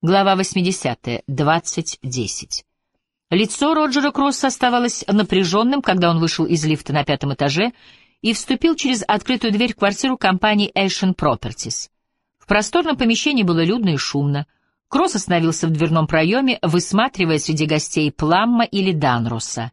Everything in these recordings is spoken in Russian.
Глава 80. 20.10. Лицо Роджера Кросса оставалось напряженным, когда он вышел из лифта на пятом этаже и вступил через открытую дверь в квартиру компании Asian Properties. В просторном помещении было людно и шумно. Кросс остановился в дверном проеме, высматривая среди гостей Пламма или Данроса.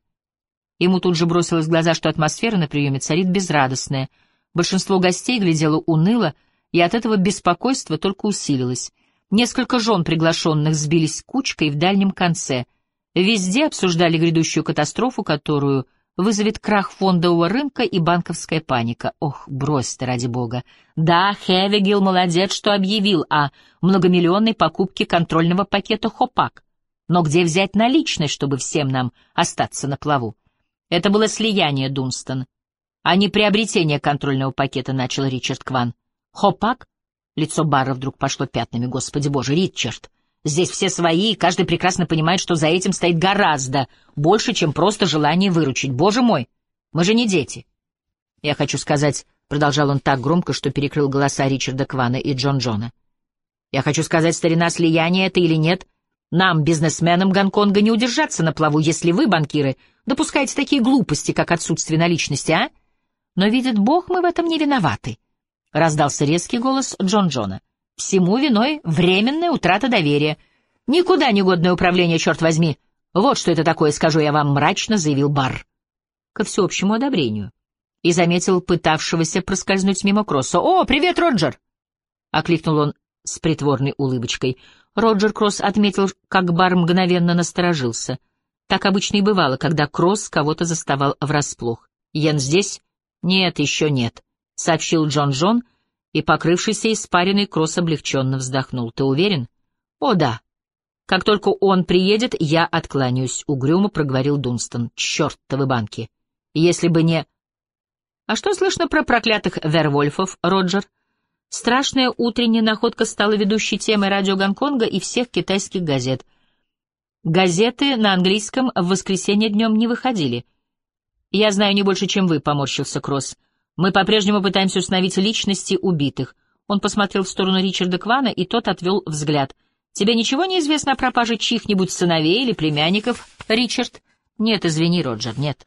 Ему тут же бросилось в глаза, что атмосфера на приеме царит безрадостная. Большинство гостей глядело уныло, и от этого беспокойство только усилилось. Несколько жен приглашенных сбились кучкой в дальнем конце. Везде обсуждали грядущую катастрофу, которую вызовет крах фондового рынка и банковская паника. Ох, брось ты, ради бога. Да, Хевигил молодец, что объявил о многомиллионной покупке контрольного пакета «Хопак». Но где взять наличность, чтобы всем нам остаться на плаву? Это было слияние, Дунстон, а не приобретение контрольного пакета, начал Ричард Кван. «Хопак?» Лицо Барра вдруг пошло пятнами. Господи боже, Ричард! Здесь все свои, и каждый прекрасно понимает, что за этим стоит гораздо больше, чем просто желание выручить. Боже мой, мы же не дети. Я хочу сказать, — продолжал он так громко, что перекрыл голоса Ричарда Квана и Джон Джона. Я хочу сказать, старина, слияние это или нет, нам, бизнесменам Гонконга, не удержаться на плаву, если вы, банкиры, допускаете такие глупости, как отсутствие наличности, а? Но, видит Бог, мы в этом не виноваты. — раздался резкий голос Джон Джона. «Всему виной временная утрата доверия. Никуда не годное управление, черт возьми. Вот что это такое, скажу я вам мрачно», — заявил Бар. Ко всеобщему одобрению. И заметил пытавшегося проскользнуть мимо Кросса. «О, привет, Роджер!» — окликнул он с притворной улыбочкой. Роджер Кросс отметил, как Бар мгновенно насторожился. Так обычно и бывало, когда Кросс кого-то заставал врасплох. «Йен здесь?» «Нет, еще нет», — сообщил Джон Джон, и, покрывшийся испаренный Кросс облегченно вздохнул. «Ты уверен?» «О, да. Как только он приедет, я откланяюсь», — угрюмо проговорил Дунстон. «Чертовы банки! Если бы не...» «А что слышно про проклятых Вервольфов, Роджер?» Страшная утренняя находка стала ведущей темой радио Гонконга и всех китайских газет. Газеты на английском в воскресенье днем не выходили. «Я знаю не больше, чем вы», — поморщился Кросс. Мы по-прежнему пытаемся установить личности убитых. Он посмотрел в сторону Ричарда Квана, и тот отвел взгляд. Тебе ничего не известно о пропаже чьих-нибудь сыновей или племянников, Ричард? Нет, извини, Роджер, нет.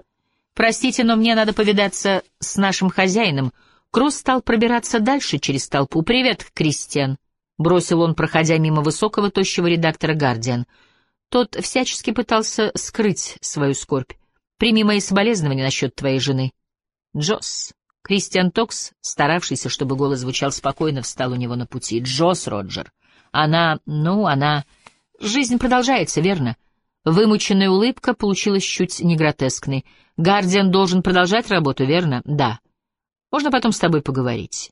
Простите, но мне надо повидаться с нашим хозяином. Кросс стал пробираться дальше через толпу. «Привет, Кристиан», — бросил он, проходя мимо высокого, тощего редактора «Гардиан». Тот всячески пытался скрыть свою скорбь. «Прими мои соболезнования насчет твоей жены». «Джосс», Кристиан Токс, старавшийся, чтобы голос звучал спокойно, встал у него на пути. Джос Роджер. Она... ну, она... Жизнь продолжается, верно? Вымученная улыбка получилась чуть не гротескной. Гардиан должен продолжать работу, верно? Да. Можно потом с тобой поговорить.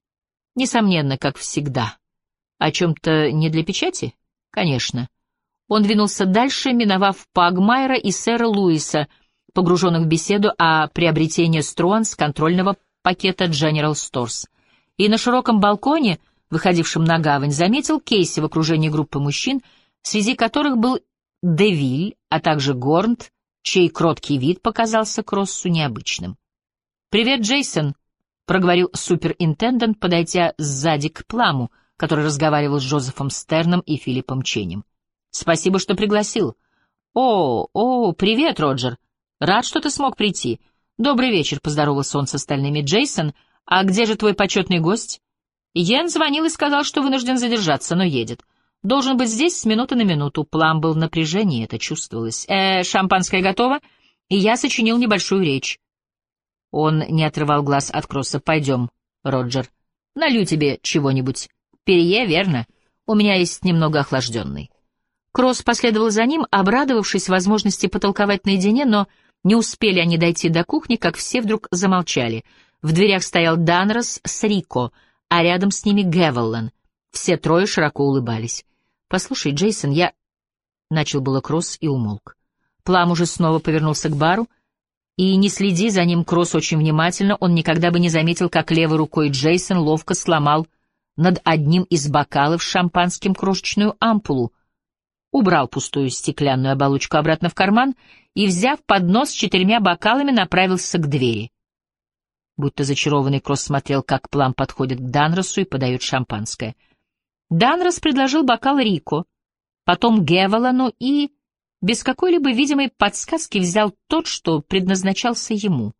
Несомненно, как всегда. О чем-то не для печати? Конечно. Он двинулся дальше, миновав Пагмайра и сэра Луиса, погруженных в беседу о приобретении Струанс контрольного пакета General Stores. И на широком балконе, выходившем на гавань, заметил Кейси в окружении группы мужчин, среди которых был Девиль, а также Горнт, чей кроткий вид показался Кроссу необычным. «Привет, Джейсон», — проговорил суперинтендант, подойдя сзади к Пламу, который разговаривал с Джозефом Стерном и Филиппом Ченем. «Спасибо, что пригласил». «О, о, привет, Роджер. Рад, что ты смог прийти. «Добрый вечер», — поздоровался он с остальными. «Джейсон, а где же твой почетный гость?» Йен звонил и сказал, что вынужден задержаться, но едет. Должен быть здесь с минуты на минуту. План был в напряжении, это чувствовалось. «Э, шампанское готово?» И я сочинил небольшую речь. Он не отрывал глаз от Кросса. «Пойдем, Роджер. Налью тебе чего-нибудь. Перье, верно? У меня есть немного охлажденный». Кросс последовал за ним, обрадовавшись возможности потолковать наедине, но не успели они дойти до кухни, как все вдруг замолчали. В дверях стоял Данрос с Рико, а рядом с ними Гевеллан. Все трое широко улыбались. «Послушай, Джейсон, я...» Начал было Кросс и умолк. Плам уже снова повернулся к бару, и, не следи за ним Кросс очень внимательно, он никогда бы не заметил, как левой рукой Джейсон ловко сломал над одним из бокалов шампанским крошечную ампулу, убрал пустую стеклянную оболочку обратно в карман и, взяв поднос с четырьмя бокалами, направился к двери. Будто зачарованный Кросс смотрел, как Плам подходит к Данросу и подает шампанское. Данрос предложил бокал Рико, потом Гевелану и, без какой-либо видимой подсказки, взял тот, что предназначался ему.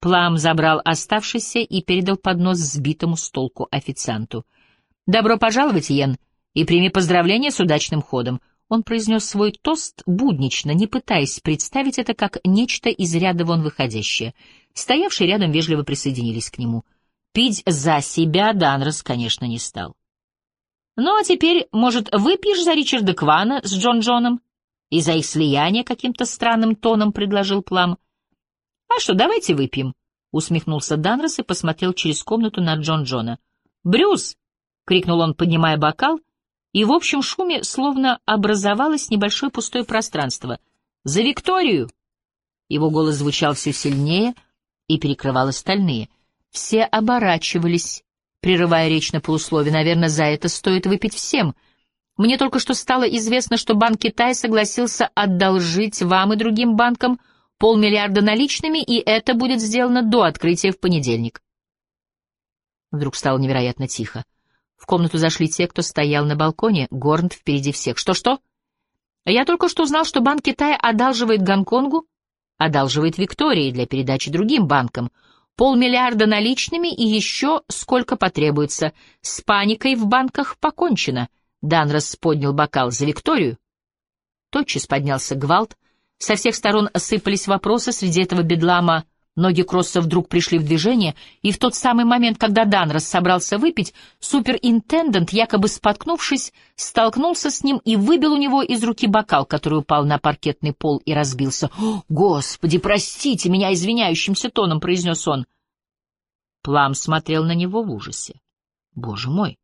Плам забрал оставшийся и передал поднос сбитому с толку официанту. «Добро пожаловать, Йен, и прими поздравления с удачным ходом». Он произнес свой тост буднично, не пытаясь представить это как нечто из ряда вон выходящее. Стоявшие рядом вежливо присоединились к нему. Пить за себя Данрос, конечно, не стал. «Ну а теперь, может, выпьешь за Ричарда Квана с Джон Джоном?» «И за их слияние каким-то странным тоном», — предложил Плам. «А что, давайте выпьем», — усмехнулся Данрос и посмотрел через комнату на Джон Джона. «Брюс!» — крикнул он, поднимая бокал, и в общем шуме словно образовалось небольшое пустое пространство. «За Викторию!» Его голос звучал все сильнее и перекрывал остальные. Все оборачивались, прерывая речь на полуслове. «Наверное, за это стоит выпить всем. Мне только что стало известно, что Банк Китая согласился одолжить вам и другим банкам полмиллиарда наличными, и это будет сделано до открытия в понедельник». Вдруг стало невероятно тихо. В комнату зашли те, кто стоял на балконе, Горнт впереди всех. «Что-что?» «Я только что узнал, что Банк Китая одалживает Гонконгу, одалживает Виктории для передачи другим банкам, полмиллиарда наличными и еще сколько потребуется. С паникой в банках покончено». Данрос поднял бокал за Викторию. Тотчас поднялся гвалт, со всех сторон осыпались вопросы среди этого бедлама — Ноги Кросса вдруг пришли в движение, и в тот самый момент, когда Данрос собрался выпить, суперинтендент, якобы споткнувшись, столкнулся с ним и выбил у него из руки бокал, который упал на паркетный пол и разбился. «О, «Господи, простите меня извиняющимся тоном», — произнес он. Плам смотрел на него в ужасе. «Боже мой!»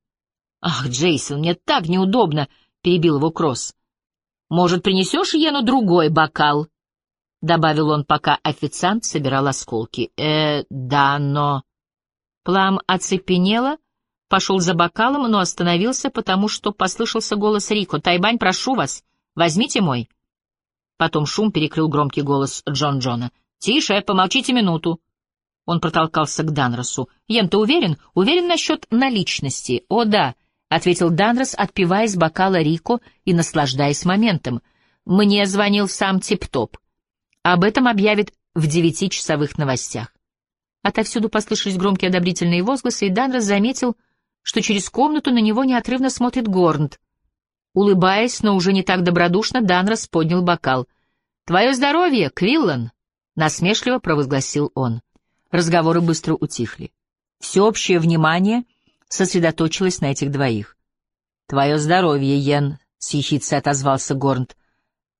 «Ах, Джейсон, мне так неудобно!» — перебил его Кросс. «Может, принесешь Йену другой бокал?» — добавил он, пока официант собирал осколки. «Э, да, но...» Плам оцепенела, пошел за бокалом, но остановился, потому что послышался голос Рико. «Тайбань, прошу вас, возьмите мой». Потом шум перекрыл громкий голос Джон Джона. «Тише, помолчите минуту». Он протолкался к Данросу. «Ян, ты уверен? Уверен насчет наличности?» «О, да», — ответил Данрос, отпивая из бокала Рико и наслаждаясь моментом. «Мне звонил сам Тип-Топ. Об этом объявят в девятичасовых новостях. Отовсюду послышались громкие одобрительные возгласы, и Данрос заметил, что через комнату на него неотрывно смотрит Горнт. Улыбаясь, но уже не так добродушно, Данрос поднял бокал. «Твое здоровье, Квиллан!» — насмешливо провозгласил он. Разговоры быстро утихли. Всеобщее внимание сосредоточилось на этих двоих. «Твое здоровье, Йен!» — с отозвался Горнт.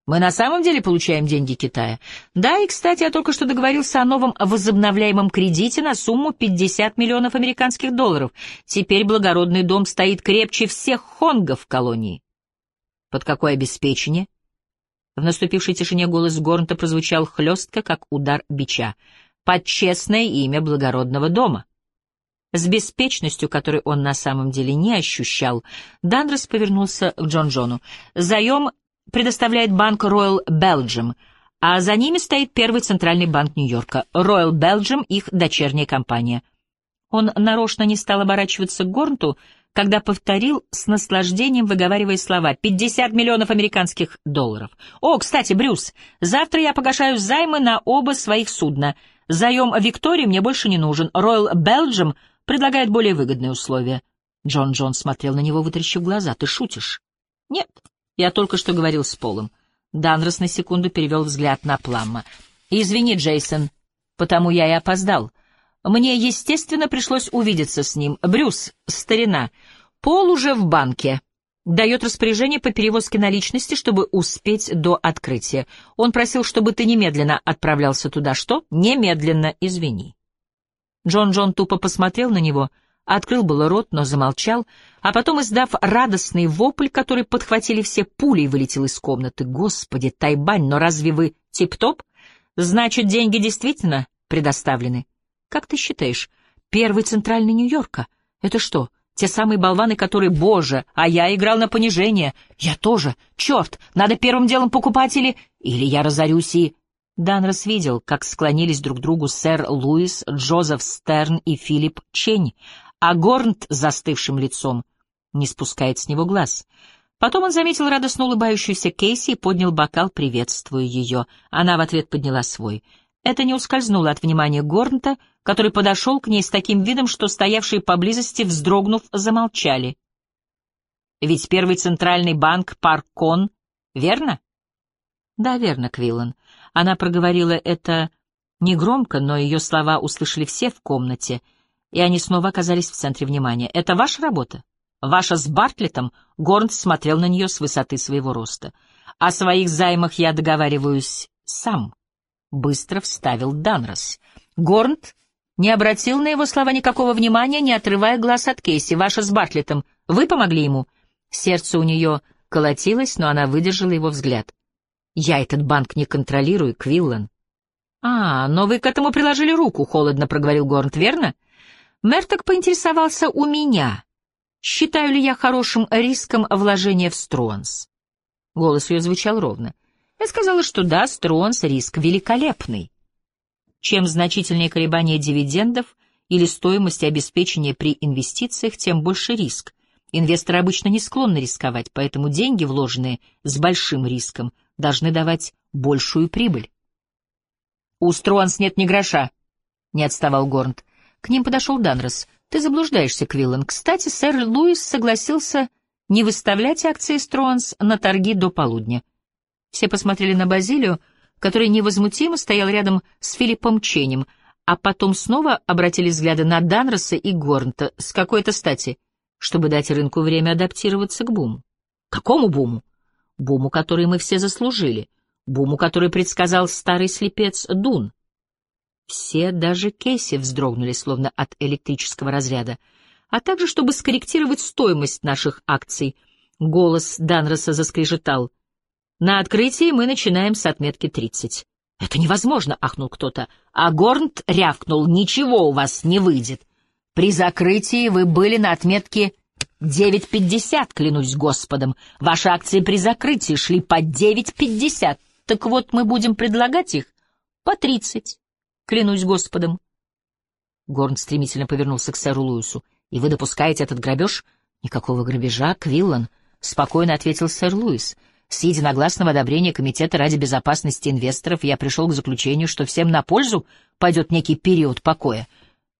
Мы на самом деле получаем деньги Китая? Да, и, кстати, я только что договорился о новом возобновляемом кредите на сумму 50 миллионов американских долларов. Теперь благородный дом стоит крепче всех хонгов в колонии. Под какое обеспечение? В наступившей тишине голос Горнта прозвучал хлестко, как удар бича. Под честное имя благородного дома. С беспечностью, которой он на самом деле не ощущал, Данрос повернулся к Джон Джону. «Заем предоставляет банк Royal Belgium, а за ними стоит первый центральный банк Нью-Йорка. Royal Belgium — их дочерняя компания. Он нарочно не стал оборачиваться к Горнту, когда повторил с наслаждением, выговаривая слова «50 миллионов американских долларов». «О, кстати, Брюс, завтра я погашаю займы на оба своих судна. Заем Виктории мне больше не нужен. Royal Belgium предлагает более выгодные условия». Джон Джон смотрел на него, вытаращив глаза. «Ты шутишь?» «Нет, я только что говорил с Полом. Данрос на секунду перевел взгляд на Пламма. «Извини, Джейсон, потому я и опоздал. Мне, естественно, пришлось увидеться с ним. Брюс, старина, Пол уже в банке. Дает распоряжение по перевозке наличности, чтобы успеть до открытия. Он просил, чтобы ты немедленно отправлялся туда. Что? Немедленно, извини». Джон Джон тупо посмотрел на него — Открыл было рот, но замолчал, а потом, издав радостный вопль, который подхватили все, пулей вылетел из комнаты. «Господи, Тайбань, но разве вы тип-топ? Значит, деньги действительно предоставлены. Как ты считаешь, первый центральный Нью-Йорка? Это что, те самые болваны, которые, боже, а я играл на понижение. Я тоже. Черт, надо первым делом покупать или... Или я разорюсь и... Данрос видел, как склонились друг к другу сэр Луис, Джозеф Стерн и Филипп Чень, а Горнт застывшим лицом не спускает с него глаз. Потом он заметил радостно улыбающуюся Кейси и поднял бокал, приветствуя ее. Она в ответ подняла свой. Это не ускользнуло от внимания Горнта, который подошел к ней с таким видом, что стоявшие поблизости, вздрогнув, замолчали. «Ведь первый центральный банк Паркон, верно?» «Да, верно, Квиллан». Она проговорила это негромко, но ее слова услышали все в комнате, и они снова оказались в центре внимания. «Это ваша работа?» Ваша с Бартлетом?» — Горнт смотрел на нее с высоты своего роста. «О своих займах я договариваюсь сам», — быстро вставил Данрос. Горнт не обратил на его слова никакого внимания, не отрывая глаз от Кейси. «Ваша с Бартлетом. Вы помогли ему?» Сердце у нее колотилось, но она выдержала его взгляд. «Я этот банк не контролирую, Квиллан». «А, но вы к этому приложили руку», — холодно проговорил Горнт, верно? Мэр так поинтересовался у меня считаю ли я хорошим риском вложения в Стронс. Голос ее звучал ровно. Я сказала, что да, Стронс — риск великолепный. Чем значительнее колебания дивидендов или стоимости обеспечения при инвестициях, тем больше риск. Инвесторы обычно не склонны рисковать, поэтому деньги, вложенные с большим риском, должны давать большую прибыль. «У Стронс нет ни гроша», — не отставал Горнт. К ним подошел Данрос. Ты заблуждаешься, Квиллан. Кстати, сэр Луис согласился не выставлять акции Стронс на торги до полудня. Все посмотрели на Базилию, который невозмутимо стоял рядом с Филиппом Ченем, а потом снова обратили взгляды на Данроса и Горнта с какой-то стати, чтобы дать рынку время адаптироваться к буму. Какому буму? Буму, который мы все заслужили. Буму, который предсказал старый слепец Дун. Все, даже Кейси, вздрогнули, словно от электрического разряда. А также, чтобы скорректировать стоимость наших акций, голос Данроса заскрежетал. На открытии мы начинаем с отметки 30. «Это невозможно!» — ахнул кто-то. А Горнт рявкнул. «Ничего у вас не выйдет. При закрытии вы были на отметке 9.50, клянусь Господом. Ваши акции при закрытии шли по 9.50. Так вот, мы будем предлагать их по 30. Клянусь Господом. Горн стремительно повернулся к сэру Луису. «И вы допускаете этот грабеж?» «Никакого грабежа, Квиллан», — спокойно ответил сэр Луис. «С единогласного одобрения Комитета ради безопасности инвесторов я пришел к заключению, что всем на пользу пойдет некий период покоя,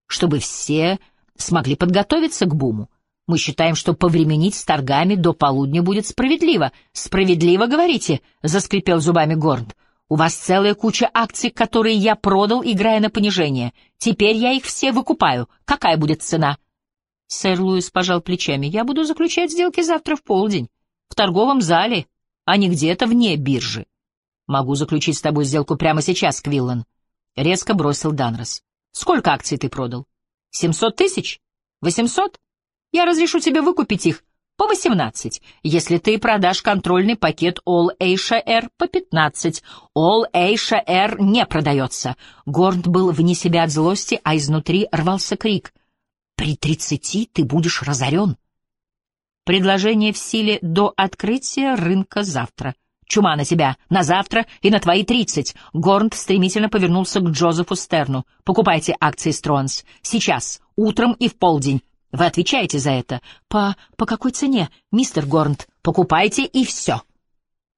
чтобы все смогли подготовиться к буму. Мы считаем, что повременить с торгами до полудня будет справедливо. Справедливо, говорите?» — заскрипел зубами Горн. У вас целая куча акций, которые я продал, играя на понижение. Теперь я их все выкупаю. Какая будет цена?» Сэр Луис пожал плечами. «Я буду заключать сделки завтра в полдень. В торговом зале, а не где-то вне биржи. Могу заключить с тобой сделку прямо сейчас, Квиллан». Резко бросил Данрос. «Сколько акций ты продал? Семьсот тысяч? Восемьсот? Я разрешу тебе выкупить их по 18, если ты продашь контрольный пакет All Asia Air по 15. All Asia Air не продается. Горнт был вне себя от злости, а изнутри рвался крик. При 30 ты будешь разорен. Предложение в силе до открытия рынка завтра. Чума на тебя, на завтра и на твои тридцать. Горнт стремительно повернулся к Джозефу Стерну. Покупайте акции Стронс. Сейчас, утром и в полдень. Вы отвечаете за это. По... по какой цене, мистер Горнт? Покупайте и все.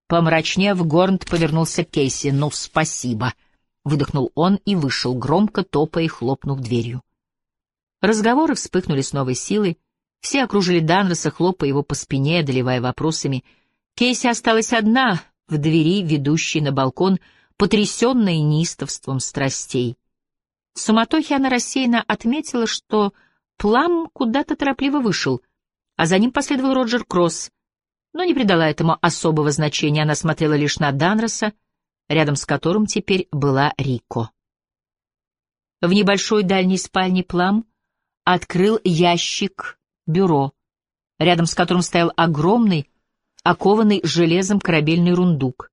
Помрачнев, Горнт повернулся к Кейси. «Ну, спасибо!» — выдохнул он и вышел, громко топая и хлопнув дверью. Разговоры вспыхнули с новой силой. Все окружили Данроса, хлопая его по спине, одолевая вопросами. Кейси осталась одна в двери, ведущей на балкон, потрясенная неистовством страстей. В суматохе она рассеянно отметила, что Плам куда-то торопливо вышел, а за ним последовал Роджер Кросс, но не придала этому особого значения, она смотрела лишь на Данроса, рядом с которым теперь была Рико. В небольшой дальней спальне Плам открыл ящик бюро, рядом с которым стоял огромный, окованный железом корабельный рундук.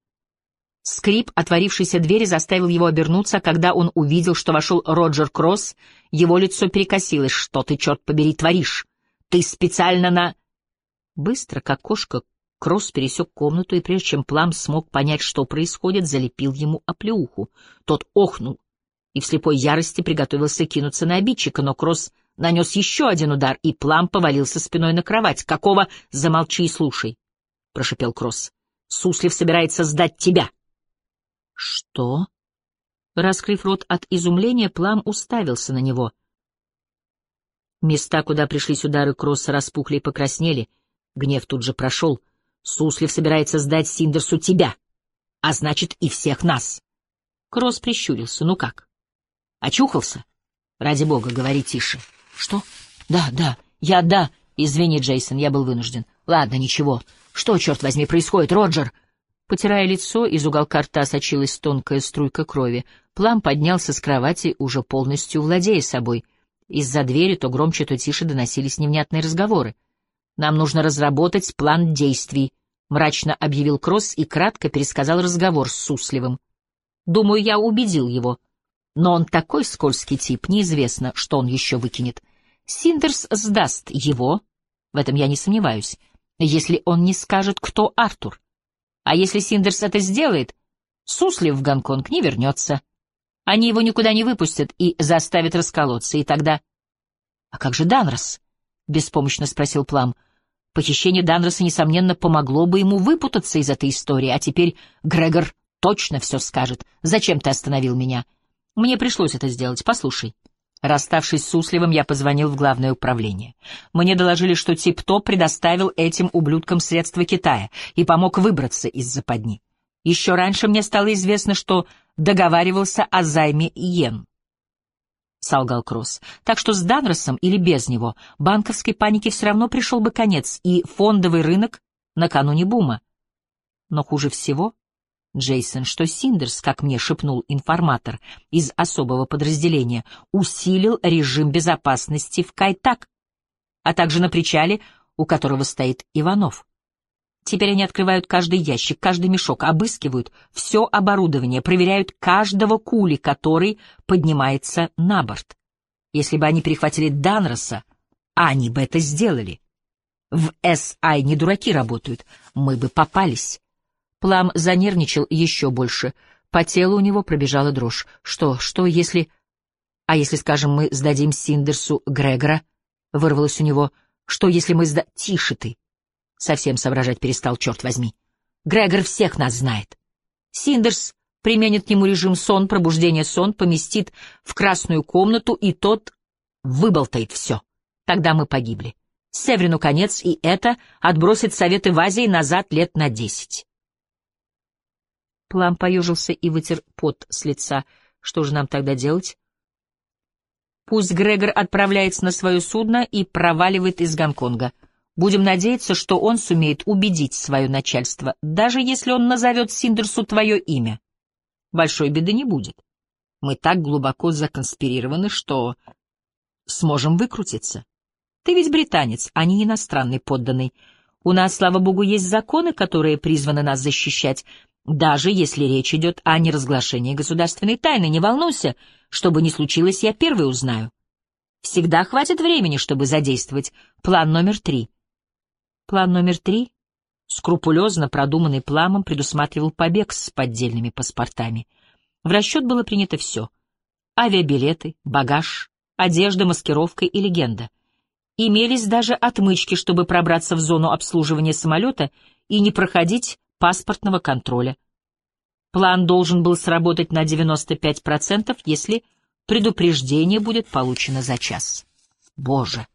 Скрип отворившейся двери заставил его обернуться, когда он увидел, что вошел Роджер Кросс, его лицо перекосилось. «Что ты, черт побери, творишь? Ты специально на...» Быстро, как кошка, Кросс пересек комнату и, прежде чем Плам смог понять, что происходит, залепил ему оплеуху. Тот охнул и в слепой ярости приготовился кинуться на обидчика, но Кросс нанес еще один удар, и Плам повалился спиной на кровать. «Какого? Замолчи и слушай. прошепел Кросс. «Суслив собирается сдать тебя». «Что?» Раскрыв рот от изумления, Плам уставился на него. Места, куда пришлись удары Кросса, распухли и покраснели. Гнев тут же прошел. «Суслив собирается сдать Синдерсу тебя, а значит и всех нас». Кросс прищурился. «Ну как? Очухался? Ради бога, говори тише». «Что? Да, да, я да. Извини, Джейсон, я был вынужден. Ладно, ничего. Что, черт возьми, происходит, Роджер?» Потирая лицо, из уголка рта сочилась тонкая струйка крови. Плам поднялся с кровати, уже полностью владея собой. Из-за двери то громче, то тише доносились невнятные разговоры. «Нам нужно разработать план действий», — мрачно объявил Кросс и кратко пересказал разговор с Сусливым. «Думаю, я убедил его. Но он такой скользкий тип, неизвестно, что он еще выкинет. Синдерс сдаст его, в этом я не сомневаюсь, если он не скажет, кто Артур. А если Синдерс это сделает, Суслив в Гонконг не вернется. Они его никуда не выпустят и заставят расколоться, и тогда... — А как же Данрос? — беспомощно спросил Плам. Похищение Данроса, несомненно, помогло бы ему выпутаться из этой истории, а теперь Грегор точно все скажет. Зачем ты остановил меня? Мне пришлось это сделать, послушай. Расставшись с Сусливым, я позвонил в главное управление. Мне доложили, что Тип-Топ предоставил этим ублюдкам средства Китая и помог выбраться из западни. Еще раньше мне стало известно, что договаривался о займе Йен. — солгал Кросс. Так что с Данросом или без него банковской панике все равно пришел бы конец, и фондовый рынок накануне бума. Но хуже всего Джейсон, что Синдерс, как мне шепнул информатор из особого подразделения, усилил режим безопасности в Кайтак, а также на причале, у которого стоит Иванов. Теперь они открывают каждый ящик, каждый мешок, обыскивают все оборудование, проверяют каждого кули, который поднимается на борт. Если бы они перехватили Данроса, они бы это сделали. В САИ не дураки работают, мы бы попались. Плам занервничал еще больше. По телу у него пробежала дрожь. Что, что, если... А если, скажем, мы сдадим Синдерсу Грегора? Вырвалось у него. Что, если мы сда... Тише ты. Совсем соображать перестал, черт возьми. Грегор всех нас знает. Синдерс применит к нему режим сон, пробуждение сон, поместит в красную комнату, и тот выболтает все. Тогда мы погибли. Северину конец, и это отбросит Советы в Азии назад лет на десять. Плам поежился и вытер пот с лица. Что же нам тогда делать? Пусть Грегор отправляется на свое судно и проваливает из Гонконга. Будем надеяться, что он сумеет убедить свое начальство, даже если он назовет Синдерсу твое имя. Большой беды не будет. Мы так глубоко законспирированы, что сможем выкрутиться. Ты ведь британец, а не иностранный подданный. У нас, слава богу, есть законы, которые призваны нас защищать, даже если речь идет о неразглашении государственной тайны, не волнуйся, что бы ни случилось, я первый узнаю. Всегда хватит времени, чтобы задействовать план номер три. План номер три, скрупулезно продуманный планом, предусматривал побег с поддельными паспортами. В расчет было принято все — авиабилеты, багаж, одежда, маскировка и легенда. Имелись даже отмычки, чтобы пробраться в зону обслуживания самолета и не проходить паспортного контроля. План должен был сработать на 95%, если предупреждение будет получено за час. Боже!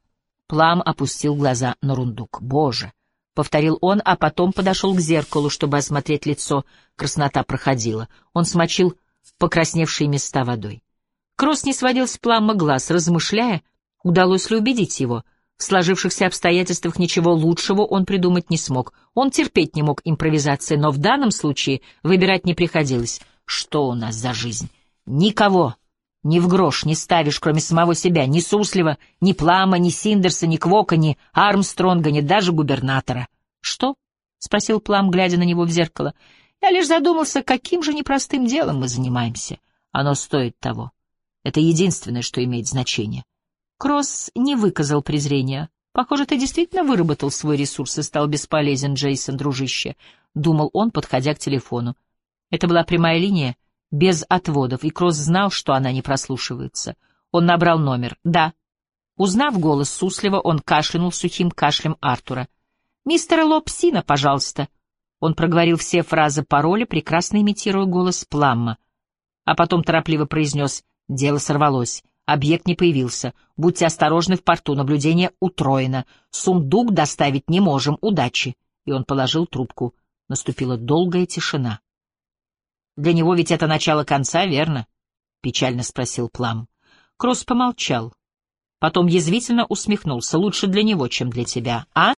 Плам опустил глаза на рундук. Боже! Повторил он, а потом подошел к зеркалу, чтобы осмотреть лицо. Краснота проходила. Он смочил покрасневшие места водой. Кросс не сводил с Плама глаз, размышляя, удалось ли убедить его — в сложившихся обстоятельствах ничего лучшего он придумать не смог. Он терпеть не мог импровизации, но в данном случае выбирать не приходилось. Что у нас за жизнь? Никого. Ни в грош не ставишь, кроме самого себя, ни Суслива, ни Плама, ни Синдерса, ни Квока, ни Армстронга, ни даже губернатора. «Что?» — спросил Плам, глядя на него в зеркало. «Я лишь задумался, каким же непростым делом мы занимаемся. Оно стоит того. Это единственное, что имеет значение. Кросс не выказал презрения. «Похоже, ты действительно выработал свой ресурс и стал бесполезен, Джейсон, дружище», — думал он, подходя к телефону. Это была прямая линия, без отводов, и Кросс знал, что она не прослушивается. Он набрал номер. «Да». Узнав голос Суслива, он кашлянул сухим кашлем Артура. «Мистера Лопсина, пожалуйста». Он проговорил все фразы пароля, прекрасно имитируя голос Пламма. А потом торопливо произнес «Дело сорвалось. Объект не появился. Будьте осторожны в порту. Наблюдение утроено. Сундук доставить не можем. Удачи». И он положил трубку. Наступила долгая тишина. «Для него ведь это начало конца, верно?» — печально спросил Плам. Кросс помолчал. Потом язвительно усмехнулся. «Лучше для него, чем для тебя, а?»